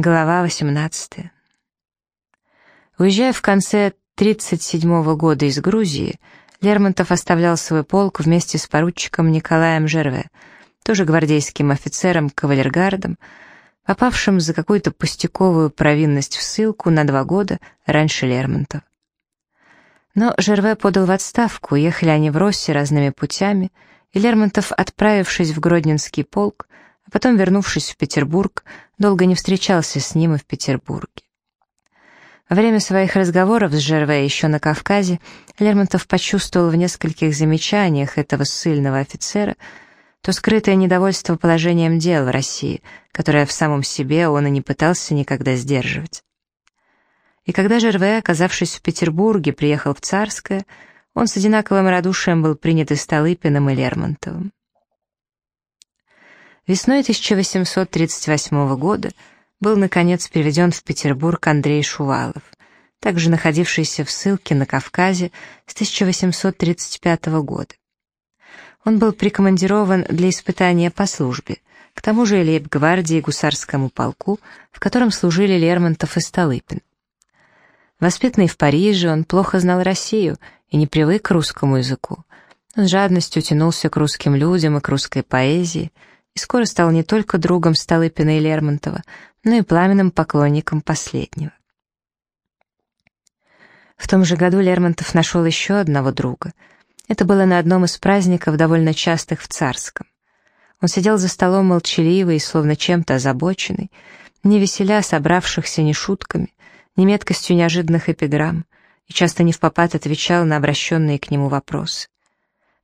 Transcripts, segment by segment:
Глава 18. Уезжая в конце 1937 года из Грузии, Лермонтов оставлял свой полк вместе с поручиком Николаем Жерве, тоже гвардейским офицером кавалергардом, попавшим за какую-то пустяковую провинность в ссылку на два года раньше Лермонтова. Но Жерве подал в отставку, ехали они в Росси разными путями, и Лермонтов, отправившись в Гродненский полк, а потом, вернувшись в Петербург, долго не встречался с ним и в Петербурге. Во время своих разговоров с Жерве еще на Кавказе Лермонтов почувствовал в нескольких замечаниях этого ссыльного офицера то скрытое недовольство положением дел в России, которое в самом себе он и не пытался никогда сдерживать. И когда Жерве, оказавшись в Петербурге, приехал в Царское, он с одинаковым радушием был принят и Столыпиным, и Лермонтовым. Весной 1838 года был, наконец, переведен в Петербург Андрей Шувалов, также находившийся в ссылке на Кавказе с 1835 года. Он был прикомандирован для испытания по службе, к тому же лейб-гвардии гусарскому полку, в котором служили Лермонтов и Столыпин. Воспитанный в Париже, он плохо знал Россию и не привык к русскому языку. Он с жадностью тянулся к русским людям и к русской поэзии — и скоро стал не только другом Столыпина и Лермонтова, но и пламенным поклонником последнего. В том же году Лермонтов нашел еще одного друга. Это было на одном из праздников, довольно частых в Царском. Он сидел за столом молчаливый словно чем-то озабоченный, не веселя собравшихся ни шутками, ни меткостью неожиданных эпиграмм, и часто не в попад отвечал на обращенные к нему вопросы.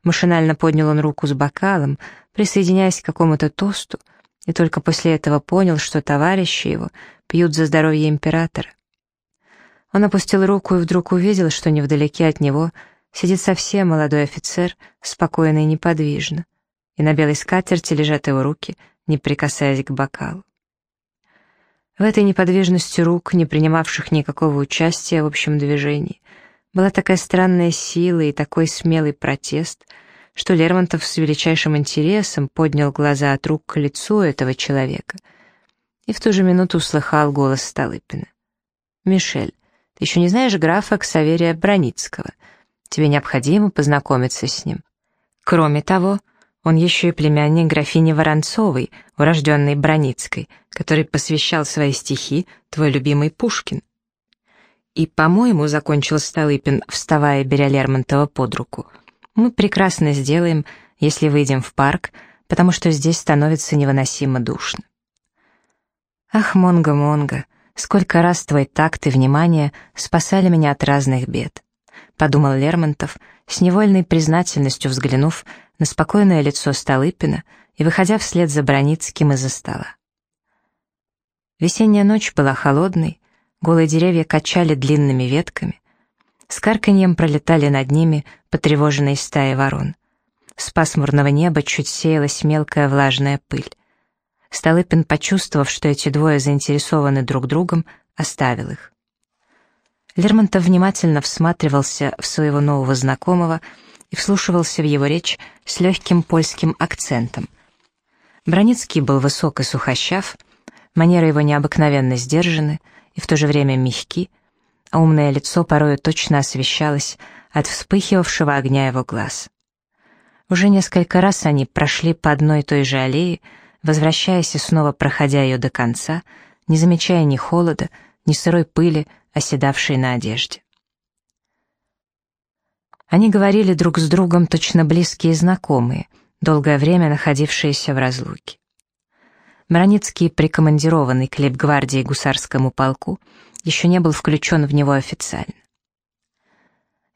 Машинально поднял он руку с бокалом, присоединяясь к какому-то тосту, и только после этого понял, что товарищи его пьют за здоровье императора. Он опустил руку и вдруг увидел, что невдалеке от него сидит совсем молодой офицер, спокойно и неподвижно, и на белой скатерти лежат его руки, не прикасаясь к бокалу. В этой неподвижности рук, не принимавших никакого участия в общем движении, была такая странная сила и такой смелый протест, что Лермонтов с величайшим интересом поднял глаза от рук к лицу этого человека и в ту же минуту услыхал голос Столыпина. «Мишель, ты еще не знаешь графа Ксаверия Броницкого. Тебе необходимо познакомиться с ним. Кроме того, он еще и племянник графини Воронцовой, урожденной Броницкой, который посвящал свои стихи твой любимый Пушкин. И, по-моему, закончил Столыпин, вставая, беря Лермонтова под руку, мы прекрасно сделаем, если выйдем в парк, потому что здесь становится невыносимо душно. Ах, Монго-Монго, сколько раз твой такт и внимание спасали меня от разных бед, подумал Лермонтов, с невольной признательностью взглянув на спокойное лицо Столыпина и выходя вслед за Броницким из-за стола. Весенняя ночь была холодной, Голые деревья качали длинными ветками. С карканьем пролетали над ними потревоженные стаи ворон. С пасмурного неба чуть сеялась мелкая влажная пыль. Столыпин, почувствовав, что эти двое заинтересованы друг другом, оставил их. Лермонтов внимательно всматривался в своего нового знакомого и вслушивался в его речь с легким польским акцентом. Броницкий был высок и сухощав, манеры его необыкновенно сдержаны — и в то же время мягки, а умное лицо порою точно освещалось от вспыхивавшего огня его глаз. Уже несколько раз они прошли по одной и той же аллее, возвращаясь и снова проходя ее до конца, не замечая ни холода, ни сырой пыли, оседавшей на одежде. Они говорили друг с другом точно близкие знакомые, долгое время находившиеся в разлуке. Мраницкий, прикомандированный к лейб-гвардии гусарскому полку, еще не был включен в него официально.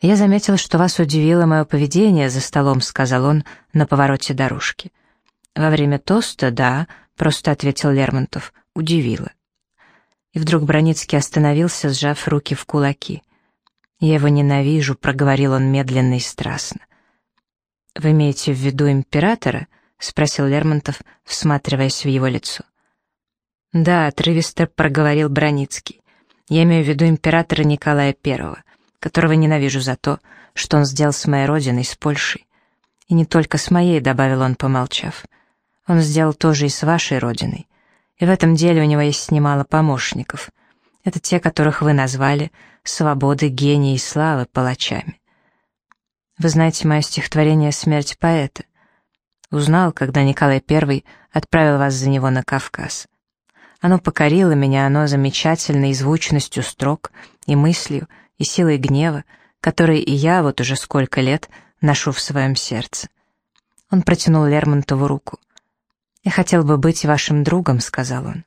«Я заметил, что вас удивило мое поведение за столом», — сказал он на повороте дорожки. «Во время тоста, да», — просто ответил Лермонтов, — «удивило». И вдруг Броницкий остановился, сжав руки в кулаки. «Я его ненавижу», — проговорил он медленно и страстно. «Вы имеете в виду императора?» — спросил Лермонтов, всматриваясь в его лицо. «Да», — отрывисто проговорил Броницкий. «Я имею в виду императора Николая I, которого ненавижу за то, что он сделал с моей родиной, с Польшей. И не только с моей», — добавил он, помолчав. «Он сделал тоже и с вашей родиной. И в этом деле у него есть немало помощников. Это те, которых вы назвали «свободы, гений и славы» палачами. Вы знаете мое стихотворение «Смерть поэта». Узнал, когда Николай I отправил вас за него на Кавказ. Оно покорило меня, оно замечательной звучностью строк, и мыслью, и силой гнева, которые и я вот уже сколько лет ношу в своем сердце. Он протянул Лермонтову руку. «Я хотел бы быть вашим другом», — сказал он.